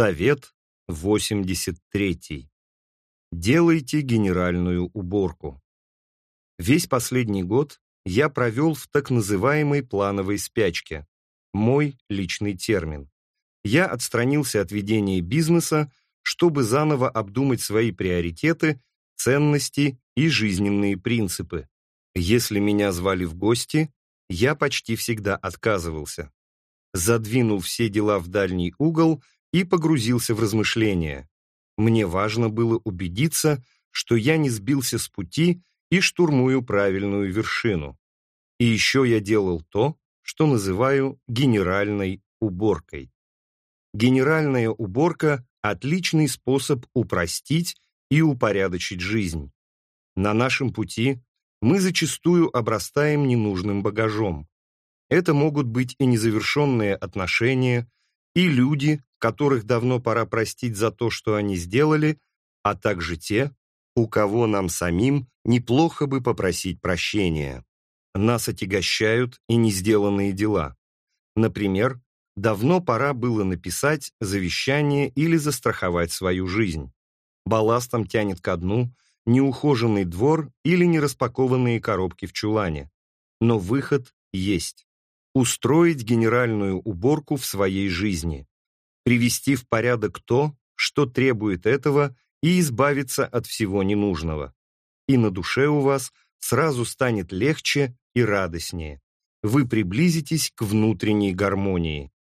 Совет 83. Делайте генеральную уборку. Весь последний год я провел в так называемой плановой спячке. Мой личный термин. Я отстранился от ведения бизнеса, чтобы заново обдумать свои приоритеты, ценности и жизненные принципы. Если меня звали в гости, я почти всегда отказывался. Задвинул все дела в дальний угол и погрузился в размышления. Мне важно было убедиться, что я не сбился с пути и штурмую правильную вершину. И еще я делал то, что называю генеральной уборкой. Генеральная уборка – отличный способ упростить и упорядочить жизнь. На нашем пути мы зачастую обрастаем ненужным багажом. Это могут быть и незавершенные отношения, и люди, которых давно пора простить за то, что они сделали, а также те, у кого нам самим неплохо бы попросить прощения. Нас отягощают и не сделанные дела. Например, давно пора было написать завещание или застраховать свою жизнь. Балластом тянет ко дну неухоженный двор или нераспакованные коробки в чулане. Но выход есть. Устроить генеральную уборку в своей жизни. Привести в порядок то, что требует этого, и избавиться от всего ненужного. И на душе у вас сразу станет легче и радостнее. Вы приблизитесь к внутренней гармонии.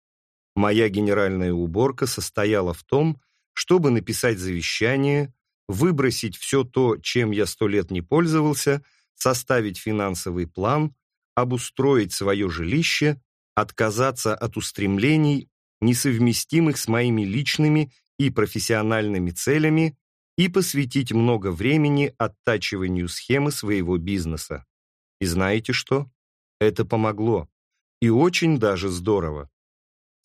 Моя генеральная уборка состояла в том, чтобы написать завещание, выбросить все то, чем я сто лет не пользовался, составить финансовый план, обустроить свое жилище, отказаться от устремлений, несовместимых с моими личными и профессиональными целями, и посвятить много времени оттачиванию схемы своего бизнеса. И знаете что? Это помогло. И очень даже здорово.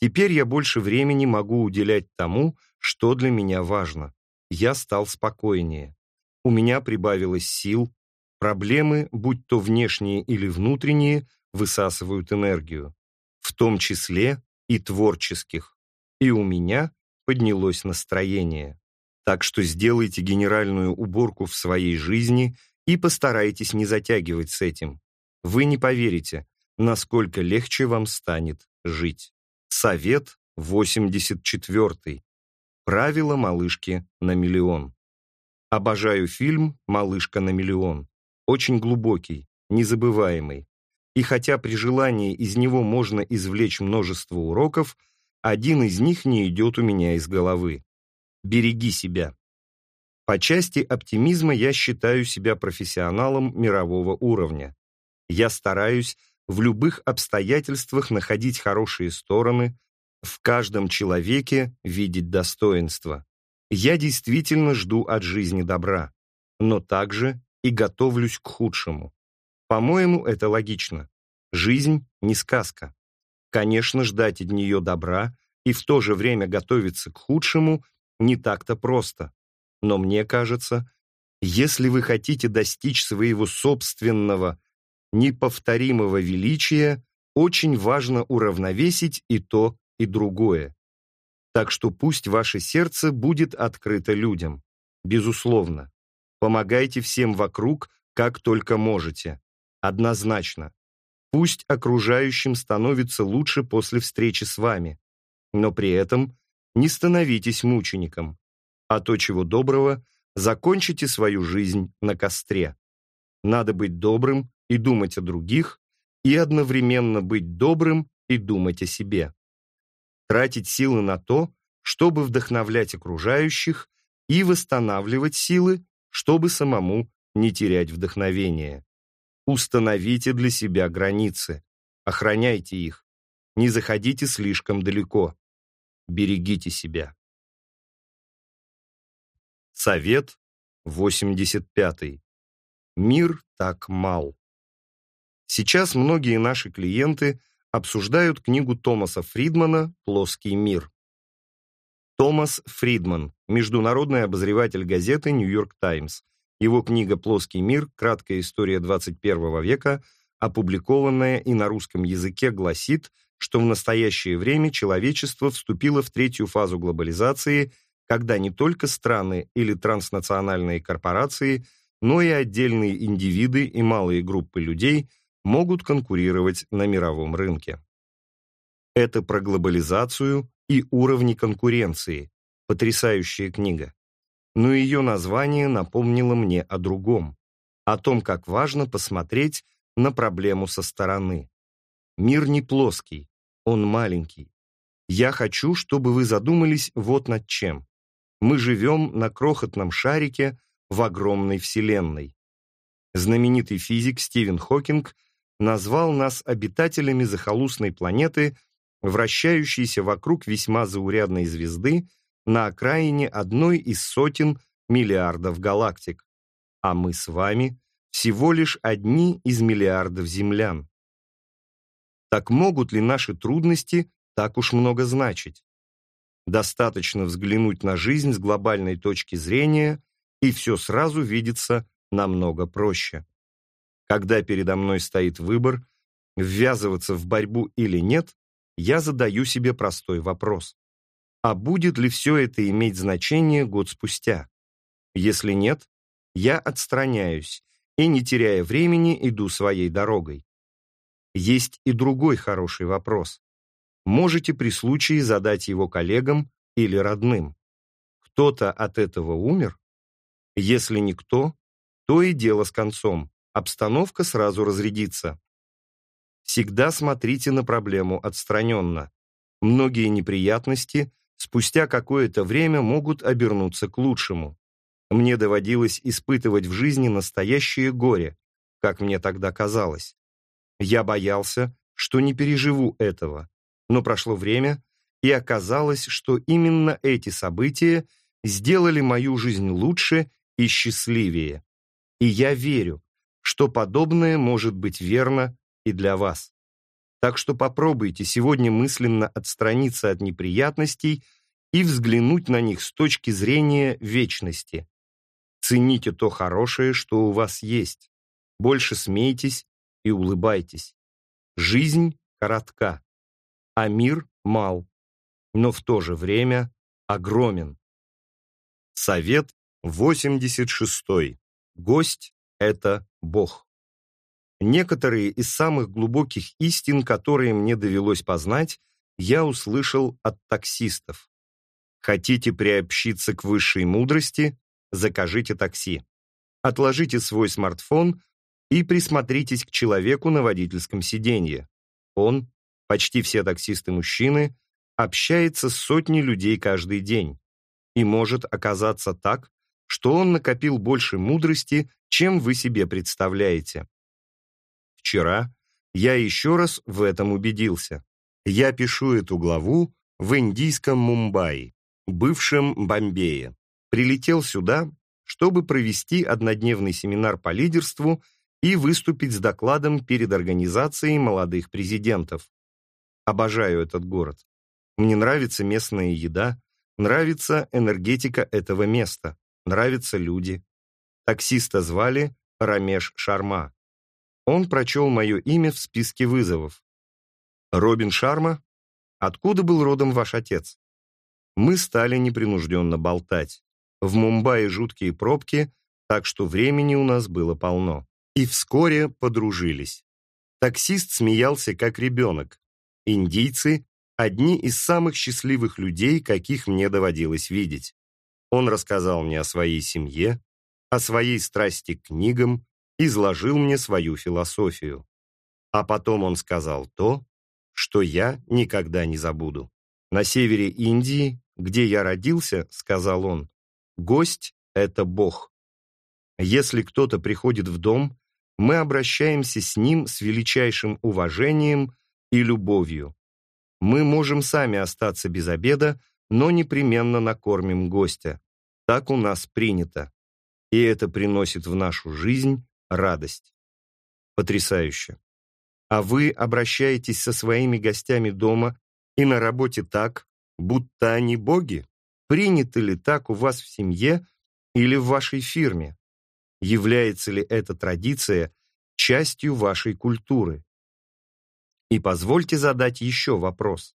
Теперь я больше времени могу уделять тому, что для меня важно. Я стал спокойнее. У меня прибавилось сил. Проблемы, будь то внешние или внутренние, высасывают энергию. В том числе и творческих. И у меня поднялось настроение. Так что сделайте генеральную уборку в своей жизни и постарайтесь не затягивать с этим. Вы не поверите, насколько легче вам станет жить. Совет 84. Правила малышки на миллион. Обожаю фильм «Малышка на миллион». Очень глубокий, незабываемый. И хотя при желании из него можно извлечь множество уроков, один из них не идет у меня из головы. Береги себя. По части оптимизма я считаю себя профессионалом мирового уровня. Я стараюсь в любых обстоятельствах находить хорошие стороны, в каждом человеке видеть достоинство. Я действительно жду от жизни добра, но также и готовлюсь к худшему. По-моему, это логично. Жизнь не сказка. Конечно, ждать от нее добра и в то же время готовиться к худшему не так-то просто. Но мне кажется, если вы хотите достичь своего собственного, неповторимого величия, очень важно уравновесить и то, и другое. Так что пусть ваше сердце будет открыто людям. Безусловно. Помогайте всем вокруг, как только можете. Однозначно. Пусть окружающим становится лучше после встречи с вами. Но при этом не становитесь мучеником, а то, чего доброго, закончите свою жизнь на костре. Надо быть добрым и думать о других, и одновременно быть добрым и думать о себе. Тратить силы на то, чтобы вдохновлять окружающих, и восстанавливать силы, чтобы самому не терять вдохновение. Установите для себя границы, охраняйте их, не заходите слишком далеко. Берегите себя. Совет 85. Мир так мал. Сейчас многие наши клиенты обсуждают книгу Томаса Фридмана «Плоский мир». Томас Фридман, международный обозреватель газеты «Нью-Йорк Таймс». Его книга «Плоский мир. Краткая история 21 века», опубликованная и на русском языке, гласит, что в настоящее время человечество вступило в третью фазу глобализации, когда не только страны или транснациональные корпорации, но и отдельные индивиды и малые группы людей могут конкурировать на мировом рынке. Это про глобализацию и уровни конкуренции. Потрясающая книга. Но ее название напомнило мне о другом. О том, как важно посмотреть на проблему со стороны. Мир не плоский, он маленький. Я хочу, чтобы вы задумались вот над чем. Мы живем на крохотном шарике в огромной Вселенной. Знаменитый физик Стивен Хокинг назвал нас обитателями захолустной планеты, вращающейся вокруг весьма заурядной звезды на окраине одной из сотен миллиардов галактик. А мы с вами всего лишь одни из миллиардов землян. Так могут ли наши трудности так уж много значить? Достаточно взглянуть на жизнь с глобальной точки зрения, и все сразу видится намного проще. Когда передо мной стоит выбор, ввязываться в борьбу или нет, я задаю себе простой вопрос. А будет ли все это иметь значение год спустя? Если нет, я отстраняюсь и, не теряя времени, иду своей дорогой. Есть и другой хороший вопрос. Можете при случае задать его коллегам или родным. Кто-то от этого умер? Если никто, то и дело с концом. Обстановка сразу разрядится. Всегда смотрите на проблему отстраненно. Многие неприятности спустя какое-то время могут обернуться к лучшему. Мне доводилось испытывать в жизни настоящее горе, как мне тогда казалось. Я боялся, что не переживу этого, но прошло время, и оказалось, что именно эти события сделали мою жизнь лучше и счастливее. И я верю, что подобное может быть верно и для вас. Так что попробуйте сегодня мысленно отстраниться от неприятностей и взглянуть на них с точки зрения вечности. Цените то хорошее, что у вас есть. Больше смейтесь и улыбайтесь. Жизнь коротка, а мир мал, но в то же время огромен. Совет 86. Гость — это Бог. Некоторые из самых глубоких истин, которые мне довелось познать, я услышал от таксистов. Хотите приобщиться к высшей мудрости? Закажите такси. Отложите свой смартфон и присмотритесь к человеку на водительском сиденье. Он, почти все таксисты-мужчины, общается с сотней людей каждый день. И может оказаться так, что он накопил больше мудрости, чем вы себе представляете. Вчера я еще раз в этом убедился. Я пишу эту главу в индийском Мумбаи, бывшем Бомбее. Прилетел сюда, чтобы провести однодневный семинар по лидерству и выступить с докладом перед организацией молодых президентов. Обожаю этот город. Мне нравится местная еда, нравится энергетика этого места, нравятся люди. Таксиста звали Рамеш Шарма. Он прочел мое имя в списке вызовов. «Робин Шарма? Откуда был родом ваш отец?» Мы стали непринужденно болтать. В Мумбаи жуткие пробки, так что времени у нас было полно и вскоре подружились. Таксист смеялся как ребенок. Индийцы – одни из самых счастливых людей, каких мне доводилось видеть. Он рассказал мне о своей семье, о своей страсти к книгам, изложил мне свою философию. А потом он сказал то, что я никогда не забуду. На севере Индии, где я родился, сказал он, гость – это Бог. Если кто-то приходит в дом, мы обращаемся с ним с величайшим уважением и любовью. Мы можем сами остаться без обеда, но непременно накормим гостя. Так у нас принято. И это приносит в нашу жизнь радость. Потрясающе. А вы обращаетесь со своими гостями дома и на работе так, будто они боги? Принято ли так у вас в семье или в вашей фирме? Является ли эта традиция частью вашей культуры? И позвольте задать еще вопрос.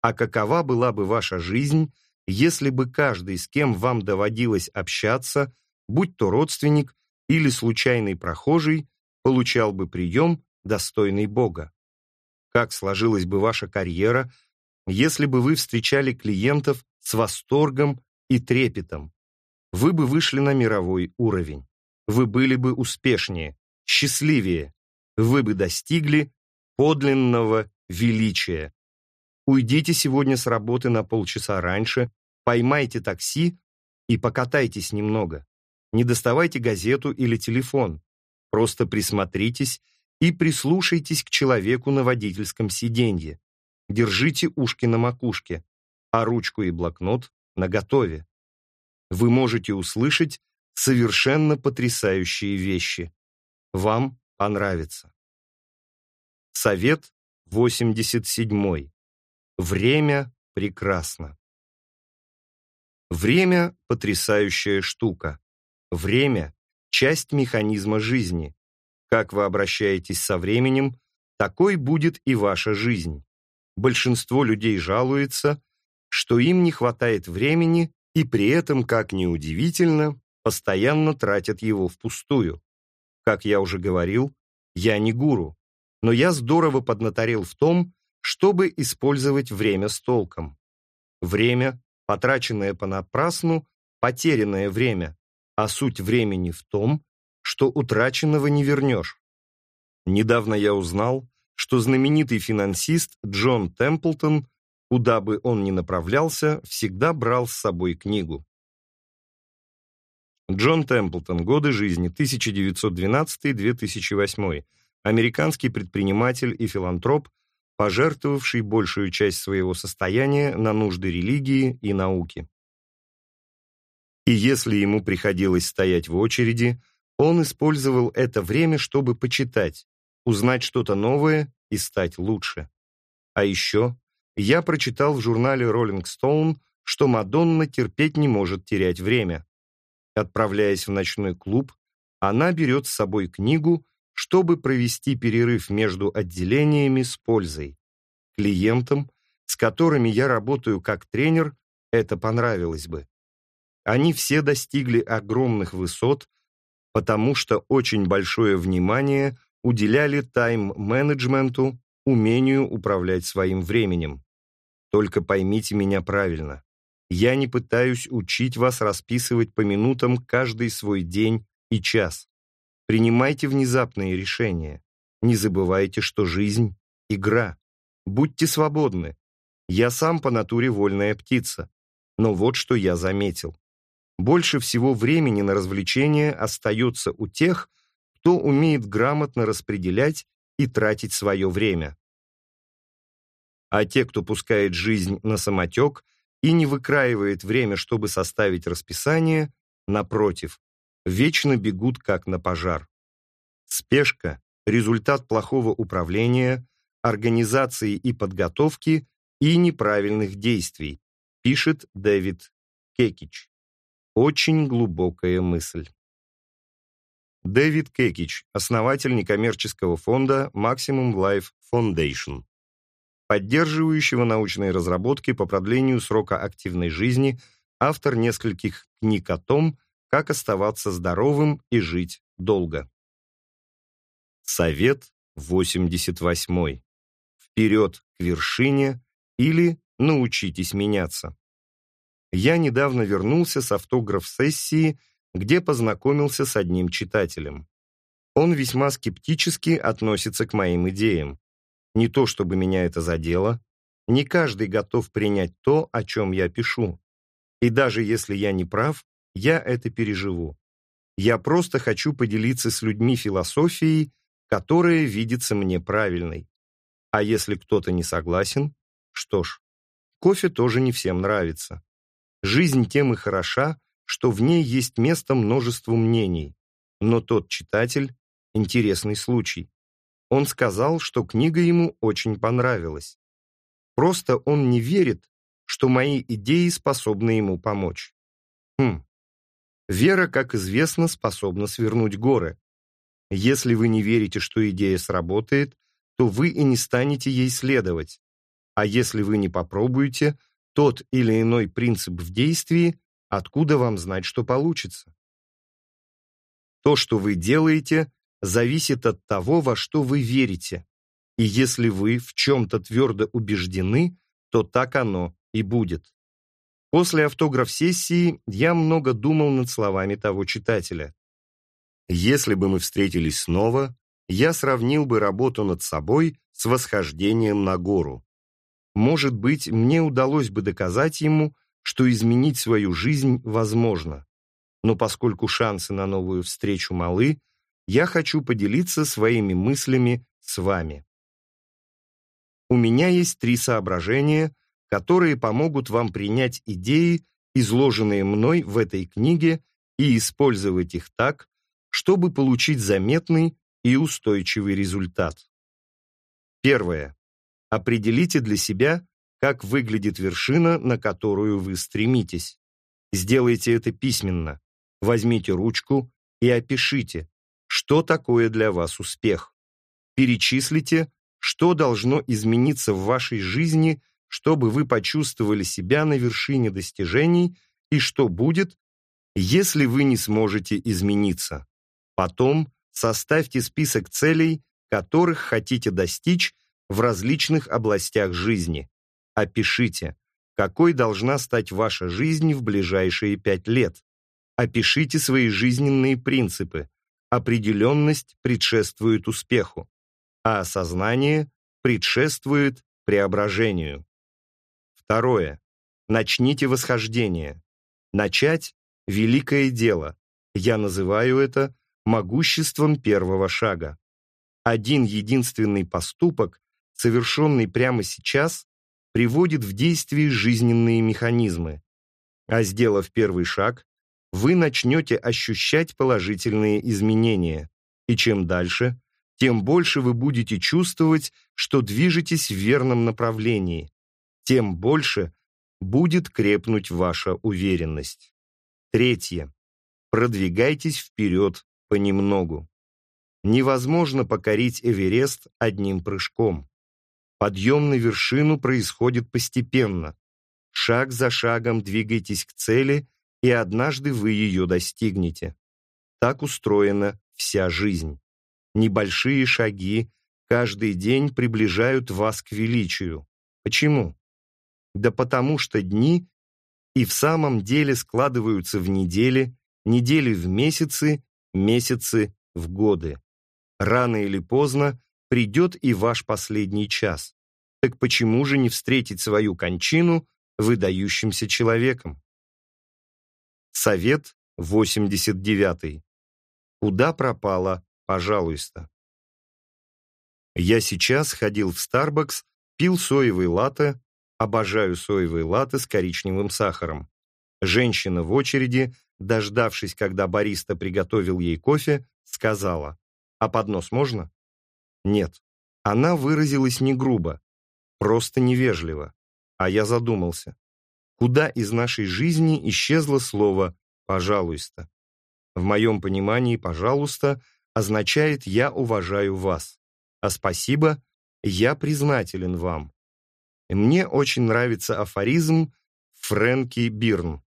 А какова была бы ваша жизнь, если бы каждый, с кем вам доводилось общаться, будь то родственник или случайный прохожий, получал бы прием, достойный Бога? Как сложилась бы ваша карьера, если бы вы встречали клиентов с восторгом и трепетом? Вы бы вышли на мировой уровень. Вы были бы успешнее, счастливее. Вы бы достигли подлинного величия. Уйдите сегодня с работы на полчаса раньше, поймайте такси и покатайтесь немного. Не доставайте газету или телефон. Просто присмотритесь и прислушайтесь к человеку на водительском сиденье. Держите ушки на макушке, а ручку и блокнот наготове. Вы можете услышать совершенно потрясающие вещи. Вам понравится. Совет 87. Время прекрасно. Время – потрясающая штука. Время – часть механизма жизни. Как вы обращаетесь со временем, такой будет и ваша жизнь. Большинство людей жалуется, что им не хватает времени и при этом, как ни удивительно, постоянно тратят его впустую. Как я уже говорил, я не гуру, но я здорово поднаторел в том, чтобы использовать время с толком. Время, потраченное понапрасну, потерянное время, а суть времени в том, что утраченного не вернешь. Недавно я узнал, что знаменитый финансист Джон Темплтон, куда бы он ни направлялся, всегда брал с собой книгу. Джон Темплтон. Годы жизни. 1912-2008 американский предприниматель и филантроп, пожертвовавший большую часть своего состояния на нужды религии и науки. И если ему приходилось стоять в очереди, он использовал это время, чтобы почитать, узнать что-то новое и стать лучше. А еще я прочитал в журнале Rolling Stone, что Мадонна терпеть не может терять время. Отправляясь в ночной клуб, она берет с собой книгу чтобы провести перерыв между отделениями с пользой. Клиентам, с которыми я работаю как тренер, это понравилось бы. Они все достигли огромных высот, потому что очень большое внимание уделяли тайм-менеджменту, умению управлять своим временем. Только поймите меня правильно. Я не пытаюсь учить вас расписывать по минутам каждый свой день и час. Принимайте внезапные решения. Не забывайте, что жизнь — игра. Будьте свободны. Я сам по натуре вольная птица. Но вот что я заметил. Больше всего времени на развлечения остается у тех, кто умеет грамотно распределять и тратить свое время. А те, кто пускает жизнь на самотек и не выкраивает время, чтобы составить расписание, напротив, вечно бегут как на пожар. Спешка – результат плохого управления, организации и подготовки и неправильных действий, пишет Дэвид Кекич. Очень глубокая мысль. Дэвид Кекич, основатель некоммерческого фонда Maximum Life Foundation, поддерживающего научные разработки по продлению срока активной жизни, автор нескольких книг о том, как оставаться здоровым и жить долго. Совет 88. Вперед к вершине или научитесь меняться. Я недавно вернулся с автограф-сессии, где познакомился с одним читателем. Он весьма скептически относится к моим идеям. Не то чтобы меня это задело, не каждый готов принять то, о чем я пишу. И даже если я не прав, я это переживу. Я просто хочу поделиться с людьми философией, которая видится мне правильной. А если кто-то не согласен, что ж, кофе тоже не всем нравится. Жизнь тем и хороша, что в ней есть место множеству мнений. Но тот читатель — интересный случай. Он сказал, что книга ему очень понравилась. Просто он не верит, что мои идеи способны ему помочь. Хм, Вера, как известно, способна свернуть горы. Если вы не верите, что идея сработает, то вы и не станете ей следовать. А если вы не попробуете тот или иной принцип в действии, откуда вам знать, что получится? То, что вы делаете, зависит от того, во что вы верите. И если вы в чем-то твердо убеждены, то так оно и будет. После автограф-сессии я много думал над словами того читателя. Если бы мы встретились снова, я сравнил бы работу над собой с восхождением на гору. Может быть, мне удалось бы доказать ему, что изменить свою жизнь возможно. Но поскольку шансы на новую встречу малы, я хочу поделиться своими мыслями с вами. У меня есть три соображения, которые помогут вам принять идеи, изложенные мной в этой книге, и использовать их так, чтобы получить заметный и устойчивый результат. Первое. Определите для себя, как выглядит вершина, на которую вы стремитесь. Сделайте это письменно. Возьмите ручку и опишите, что такое для вас успех. Перечислите, что должно измениться в вашей жизни, чтобы вы почувствовали себя на вершине достижений и что будет, если вы не сможете измениться. Потом составьте список целей, которых хотите достичь в различных областях жизни. Опишите, какой должна стать ваша жизнь в ближайшие пять лет. Опишите свои жизненные принципы. Определенность предшествует успеху, а осознание предшествует преображению. Второе. Начните восхождение. Начать – великое дело. Я называю это могуществом первого шага. Один единственный поступок, совершенный прямо сейчас, приводит в действие жизненные механизмы. А сделав первый шаг, вы начнете ощущать положительные изменения. И чем дальше, тем больше вы будете чувствовать, что движетесь в верном направлении, тем больше будет крепнуть ваша уверенность. Третье. Продвигайтесь вперед понемногу. Невозможно покорить Эверест одним прыжком. Подъем на вершину происходит постепенно. Шаг за шагом двигайтесь к цели, и однажды вы ее достигнете. Так устроена вся жизнь. Небольшие шаги каждый день приближают вас к величию. Почему? Да потому что дни и в самом деле складываются в недели, недели в месяцы месяцы, в годы. Рано или поздно придет и ваш последний час. Так почему же не встретить свою кончину выдающимся человеком? Совет 89. Куда пропала, пожалуйста? Я сейчас ходил в Starbucks, пил соевый латте, обожаю соевые латте с коричневым сахаром. Женщина в очереди дождавшись, когда бариста приготовил ей кофе, сказала, «А поднос можно?» «Нет». Она выразилась не грубо, просто невежливо. А я задумался, куда из нашей жизни исчезло слово «пожалуйста». В моем понимании «пожалуйста» означает «я уважаю вас», а «спасибо» «я признателен вам». Мне очень нравится афоризм Фрэнки Бирн.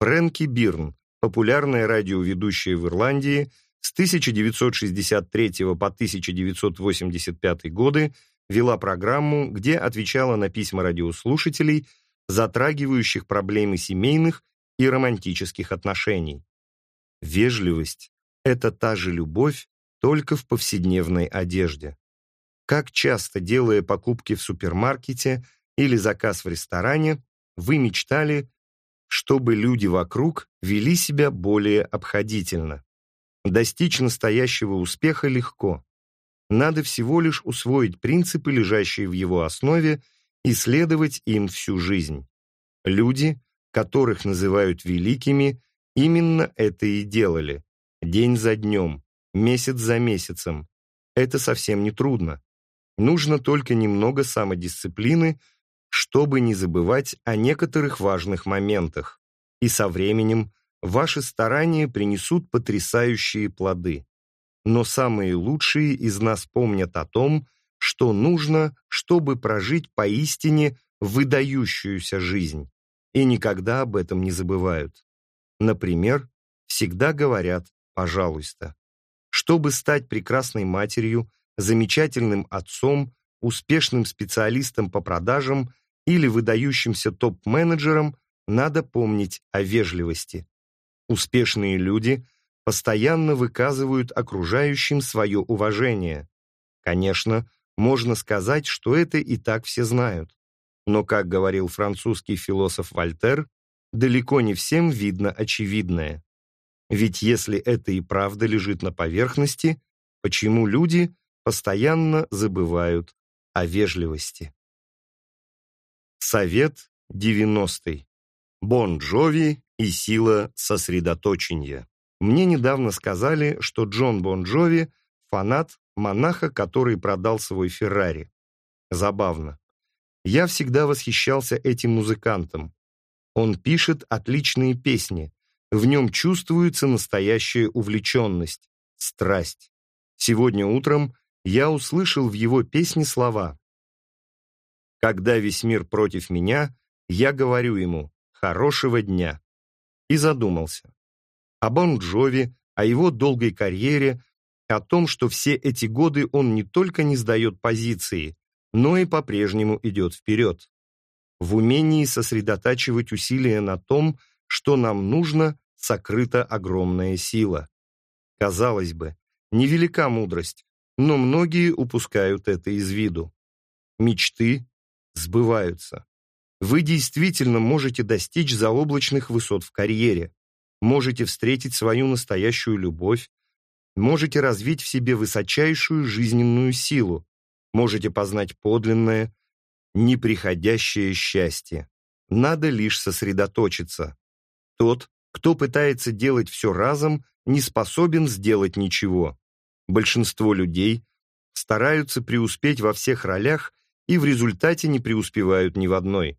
Фрэнки Бирн, популярная радиоведущая в Ирландии, с 1963 по 1985 годы вела программу, где отвечала на письма радиослушателей, затрагивающих проблемы семейных и романтических отношений. Вежливость — это та же любовь, только в повседневной одежде. Как часто, делая покупки в супермаркете или заказ в ресторане, вы мечтали чтобы люди вокруг вели себя более обходительно. Достичь настоящего успеха легко. Надо всего лишь усвоить принципы, лежащие в его основе, и следовать им всю жизнь. Люди, которых называют великими, именно это и делали. День за днем, месяц за месяцем. Это совсем не трудно. Нужно только немного самодисциплины, чтобы не забывать о некоторых важных моментах. И со временем ваши старания принесут потрясающие плоды. но самые лучшие из нас помнят о том, что нужно, чтобы прожить поистине выдающуюся жизнь, и никогда об этом не забывают. Например, всегда говорят «пожалуйста». Чтобы стать прекрасной матерью, замечательным отцом, успешным специалистом по продажам или выдающимся топ-менеджером, надо помнить о вежливости. Успешные люди постоянно выказывают окружающим свое уважение. Конечно, можно сказать, что это и так все знают. Но, как говорил французский философ Вольтер, далеко не всем видно очевидное. Ведь если это и правда лежит на поверхности, почему люди постоянно забывают о вежливости? Совет 90. Бон Джови и сила сосредоточения. Мне недавно сказали, что Джон Бон Джови – фанат монаха, который продал свой Феррари. Забавно. Я всегда восхищался этим музыкантом. Он пишет отличные песни. В нем чувствуется настоящая увлеченность, страсть. Сегодня утром я услышал в его песне слова «Когда весь мир против меня, я говорю ему «хорошего дня» и задумался. О Бон Джови, о его долгой карьере, о том, что все эти годы он не только не сдает позиции, но и по-прежнему идет вперед. В умении сосредотачивать усилия на том, что нам нужно, сокрыта огромная сила. Казалось бы, невелика мудрость, но многие упускают это из виду. Мечты сбываются. Вы действительно можете достичь заоблачных высот в карьере, можете встретить свою настоящую любовь, можете развить в себе высочайшую жизненную силу, можете познать подлинное, неприходящее счастье. Надо лишь сосредоточиться. Тот, кто пытается делать все разом, не способен сделать ничего. Большинство людей стараются преуспеть во всех ролях и в результате не преуспевают ни в одной.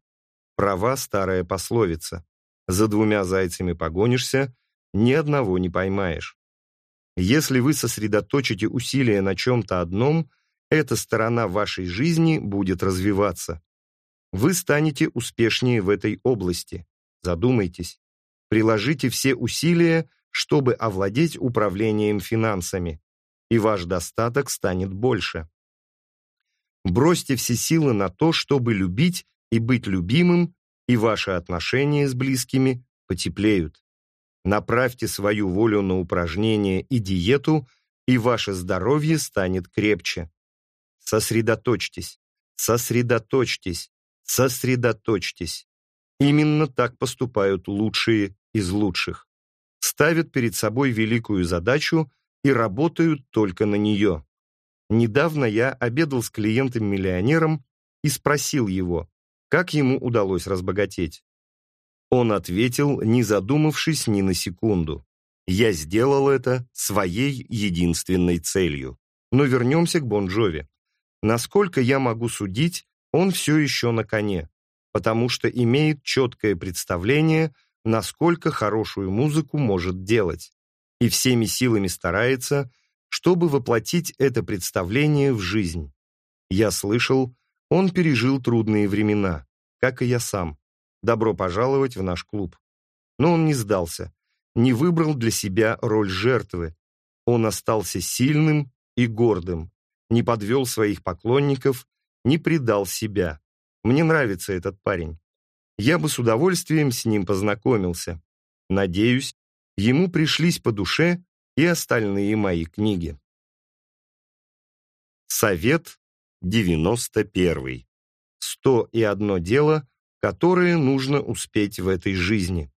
Права старая пословица. За двумя зайцами погонишься, ни одного не поймаешь. Если вы сосредоточите усилия на чем-то одном, эта сторона вашей жизни будет развиваться. Вы станете успешнее в этой области. Задумайтесь. Приложите все усилия, чтобы овладеть управлением финансами, и ваш достаток станет больше. Бросьте все силы на то, чтобы любить и быть любимым, и ваши отношения с близкими потеплеют. Направьте свою волю на упражнения и диету, и ваше здоровье станет крепче. Сосредоточьтесь, сосредоточьтесь, сосредоточьтесь. Именно так поступают лучшие из лучших. Ставят перед собой великую задачу и работают только на нее. Недавно я обедал с клиентом-миллионером и спросил его, как ему удалось разбогатеть. Он ответил, не задумавшись ни на секунду. Я сделал это своей единственной целью. Но вернемся к Бон Джови. Насколько я могу судить, он все еще на коне, потому что имеет четкое представление, насколько хорошую музыку может делать, и всеми силами старается, чтобы воплотить это представление в жизнь. Я слышал, он пережил трудные времена, как и я сам. Добро пожаловать в наш клуб. Но он не сдался, не выбрал для себя роль жертвы. Он остался сильным и гордым, не подвел своих поклонников, не предал себя. Мне нравится этот парень. Я бы с удовольствием с ним познакомился. Надеюсь, ему пришлись по душе и остальные мои книги. Совет 91. Сто и одно дело, которое нужно успеть в этой жизни.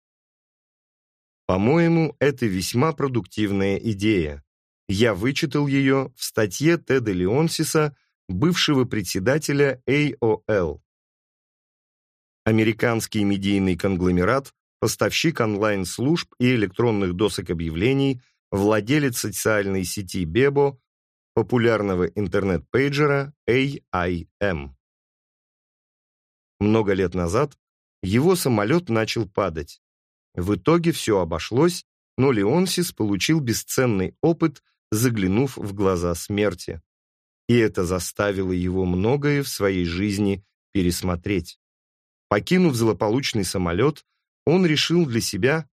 По-моему, это весьма продуктивная идея. Я вычитал ее в статье Теда Леонсиса, бывшего председателя AOL. Американский медийный конгломерат, поставщик онлайн-служб и электронных досок объявлений, владелец социальной сети Bebo, популярного интернет-пейджера AIM. Много лет назад его самолет начал падать. В итоге все обошлось, но Леонсис получил бесценный опыт заглянув в глаза смерти. И это заставило его многое в своей жизни пересмотреть. Покинув злополучный самолет, он решил для себя,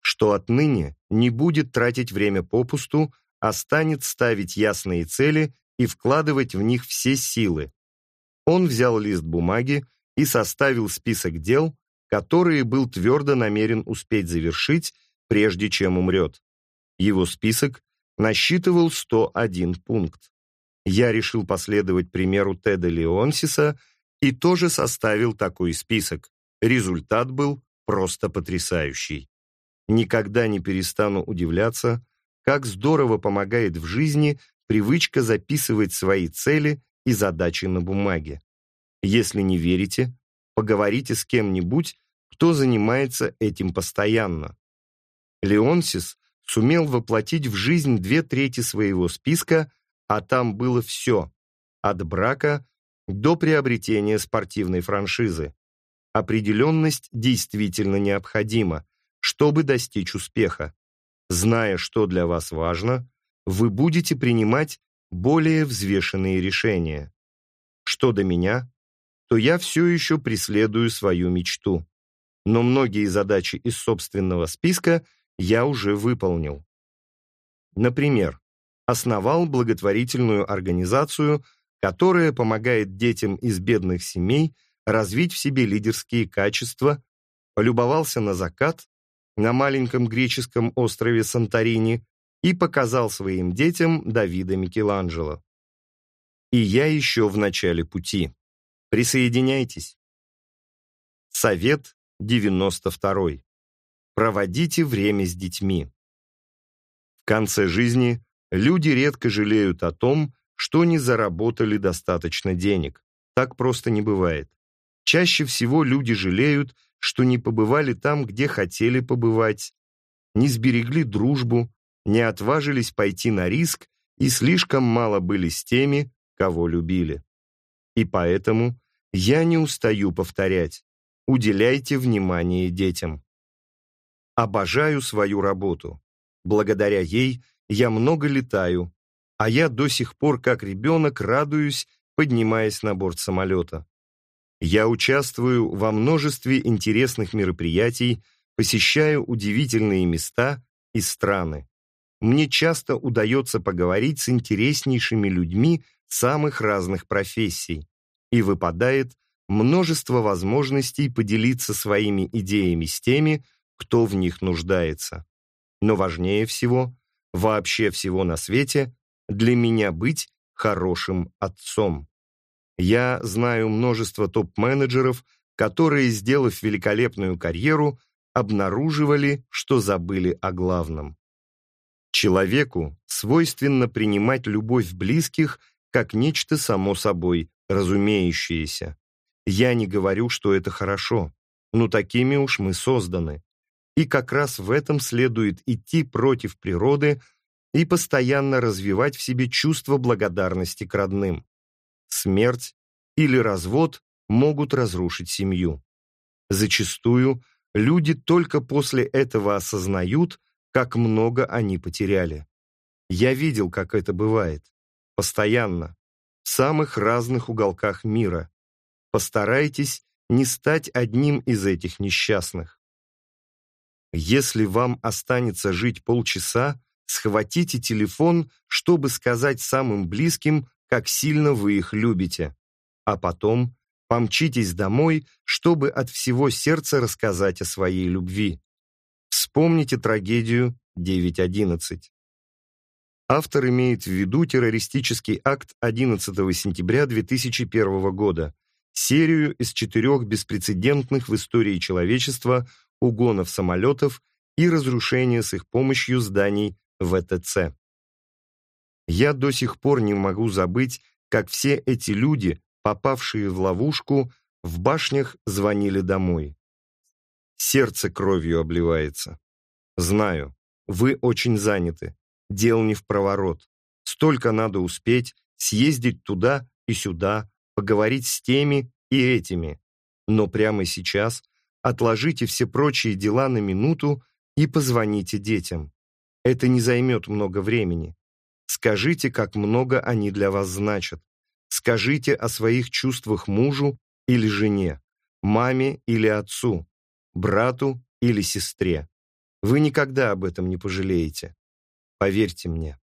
что отныне не будет тратить время попусту, а станет ставить ясные цели и вкладывать в них все силы. Он взял лист бумаги и составил список дел, которые был твердо намерен успеть завершить, прежде чем умрет. Его список насчитывал 101 пункт. Я решил последовать примеру Теда Леонсиса и тоже составил такой список. Результат был просто потрясающий. Никогда не перестану удивляться, как здорово помогает в жизни привычка записывать свои цели и задачи на бумаге. Если не верите, поговорите с кем-нибудь, кто занимается этим постоянно. Леонсис сумел воплотить в жизнь две трети своего списка, а там было все, от брака до приобретения спортивной франшизы. Определенность действительно необходима, чтобы достичь успеха. Зная, что для вас важно, вы будете принимать более взвешенные решения. Что до меня, то я все еще преследую свою мечту. Но многие задачи из собственного списка я уже выполнил. Например, основал благотворительную организацию, которая помогает детям из бедных семей развить в себе лидерские качества, полюбовался на закат на маленьком греческом острове Санторини и показал своим детям Давида Микеланджело. И я еще в начале пути. Присоединяйтесь. Совет 92. Проводите время с детьми. В конце жизни люди редко жалеют о том, что не заработали достаточно денег. Так просто не бывает. Чаще всего люди жалеют, что не побывали там, где хотели побывать, не сберегли дружбу, не отважились пойти на риск и слишком мало были с теми, кого любили. И поэтому я не устаю повторять, уделяйте внимание детям. Обожаю свою работу. Благодаря ей я много летаю, а я до сих пор как ребенок радуюсь, поднимаясь на борт самолета. Я участвую во множестве интересных мероприятий, посещаю удивительные места и страны. Мне часто удается поговорить с интереснейшими людьми самых разных профессий, и выпадает множество возможностей поделиться своими идеями с теми, кто в них нуждается. Но важнее всего, вообще всего на свете, для меня быть хорошим отцом. Я знаю множество топ-менеджеров, которые, сделав великолепную карьеру, обнаруживали, что забыли о главном. Человеку свойственно принимать любовь близких как нечто само собой разумеющееся. Я не говорю, что это хорошо, но такими уж мы созданы. И как раз в этом следует идти против природы и постоянно развивать в себе чувство благодарности к родным. Смерть или развод могут разрушить семью. Зачастую люди только после этого осознают, как много они потеряли. Я видел, как это бывает. Постоянно. В самых разных уголках мира. Постарайтесь не стать одним из этих несчастных. Если вам останется жить полчаса, схватите телефон, чтобы сказать самым близким, как сильно вы их любите. А потом помчитесь домой, чтобы от всего сердца рассказать о своей любви. Вспомните трагедию 9.11. Автор имеет в виду террористический акт 11 сентября 2001 года, серию из четырех беспрецедентных в истории человечества угонов самолетов и разрушения с их помощью зданий ВТЦ. Я до сих пор не могу забыть, как все эти люди, попавшие в ловушку, в башнях звонили домой. Сердце кровью обливается. Знаю, вы очень заняты, дел не в проворот. Столько надо успеть, съездить туда и сюда, поговорить с теми и этими. Но прямо сейчас отложите все прочие дела на минуту и позвоните детям. Это не займет много времени. Скажите, как много они для вас значат. Скажите о своих чувствах мужу или жене, маме или отцу, брату или сестре. Вы никогда об этом не пожалеете. Поверьте мне.